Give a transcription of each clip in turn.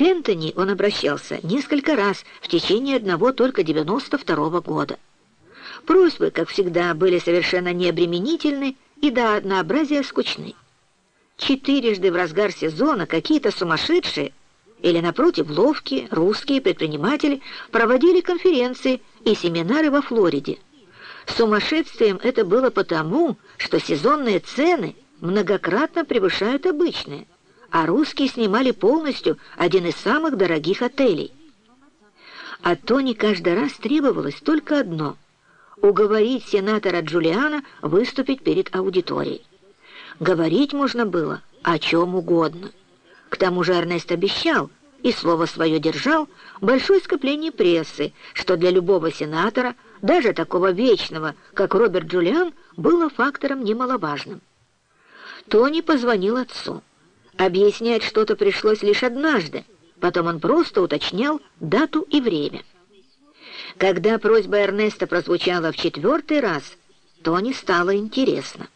К Энтони он обращался несколько раз в течение одного только 92 -го года. Просьбы, как всегда, были совершенно необременительны и до однообразия скучны. Четырежды в разгар сезона какие-то сумасшедшие или, напротив, ловкие русские предприниматели проводили конференции и семинары во Флориде. Сумасшествием это было потому, что сезонные цены многократно превышают обычные – а русские снимали полностью один из самых дорогих отелей. А Тони каждый раз требовалось только одно — уговорить сенатора Джулиана выступить перед аудиторией. Говорить можно было о чем угодно. К тому же Эрнест обещал и слово свое держал большое скопление прессы, что для любого сенатора, даже такого вечного, как Роберт Джулиан, было фактором немаловажным. Тони позвонил отцу. Объяснять что-то пришлось лишь однажды, потом он просто уточнял дату и время. Когда просьба Эрнеста прозвучала в четвертый раз, Тони стало интересно.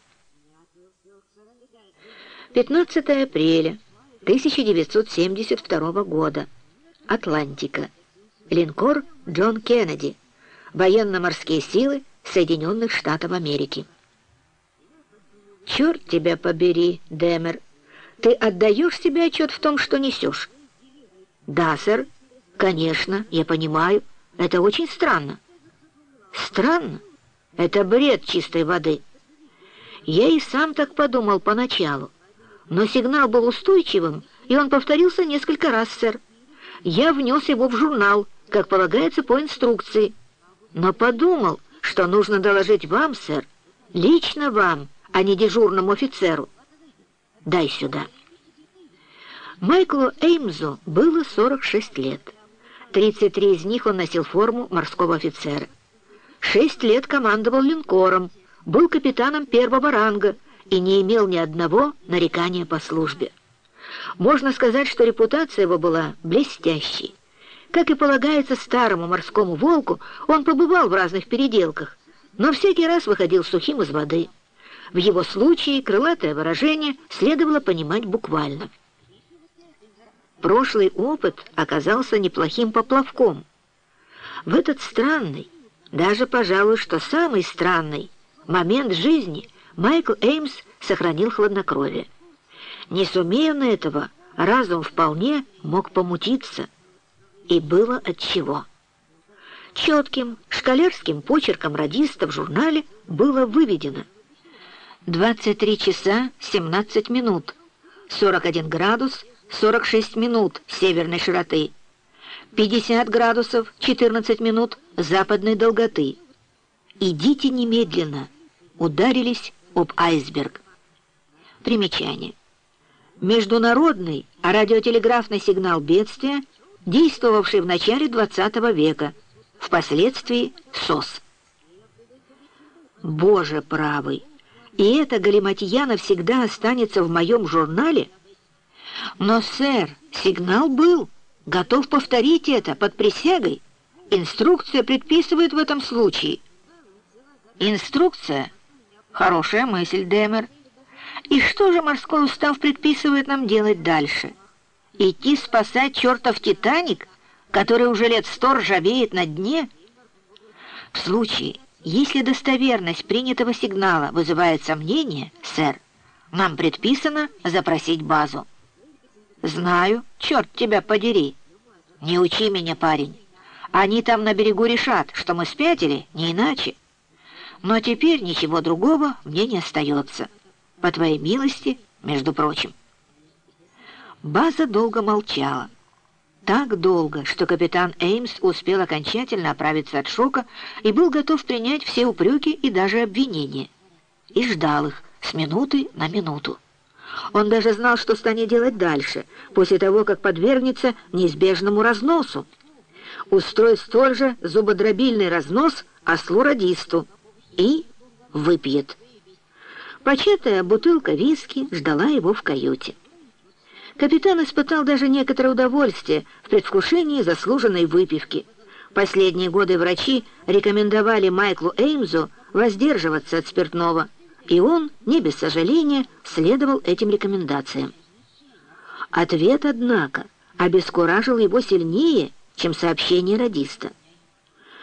15 апреля 1972 года. Атлантика. Линкор Джон Кеннеди. Военно-морские силы Соединенных Штатов Америки. «Черт тебя побери, Демер!» Ты отдаешь себе отчет в том, что несешь? Да, сэр. Конечно, я понимаю. Это очень странно. Странно? Это бред чистой воды. Я и сам так подумал поначалу. Но сигнал был устойчивым, и он повторился несколько раз, сэр. Я внес его в журнал, как полагается по инструкции. Но подумал, что нужно доложить вам, сэр, лично вам, а не дежурному офицеру. Дай сюда». Майклу Эймзу было 46 лет. 33 из них он носил форму морского офицера. Шесть лет командовал линкором, был капитаном первого ранга и не имел ни одного нарекания по службе. Можно сказать, что репутация его была блестящей. Как и полагается старому морскому волку, он побывал в разных переделках, но всякий раз выходил сухим из воды. В его случае крылатое выражение следовало понимать буквально. Прошлый опыт оказался неплохим поплавком. В этот странный, даже, пожалуй, что самый странный момент жизни Майкл Эймс сохранил хладнокровие. Не сумея на этого, разум вполне мог помутиться. И было от чего. Четким шкалерским почерком радиста в журнале было выведено – 23 часа 17 минут, 41 градус 46 минут северной широты, 50 градусов 14 минут западной долготы. Идите немедленно. Ударились об айсберг. Примечание. Международный радиотелеграфный сигнал бедствия, действовавший в начале 20 века, впоследствии СОС. Боже правый! И эта галиматья навсегда останется в моем журнале? Но, сэр, сигнал был. Готов повторить это под присягой. Инструкция предписывает в этом случае. Инструкция? Хорошая мысль, Демер. И что же морской устав предписывает нам делать дальше? Идти спасать чертов «Титаник», который уже лет сто ржавеет на дне? В случае, если достоверность принятого сигнала вызывает сомнения, сэр, нам предписано запросить базу. Знаю, черт тебя подери. Не учи меня, парень. Они там на берегу решат, что мы спятили, не иначе. Но теперь ничего другого мне не остается. По твоей милости, между прочим. База долго молчала так долго, что капитан Эймс успел окончательно оправиться от шока и был готов принять все упреки и даже обвинения. И ждал их с минуты на минуту. Он даже знал, что станет делать дальше, после того, как подвергнется неизбежному разносу. Устроит столь же зубодробильный разнос ослу-радисту и выпьет. Початая бутылка виски ждала его в каюте. Капитан испытал даже некоторое удовольствие в предвкушении заслуженной выпивки. Последние годы врачи рекомендовали Майклу Эймзу воздерживаться от спиртного, и он, не без сожаления, следовал этим рекомендациям. Ответ, однако, обескуражил его сильнее, чем сообщение радиста.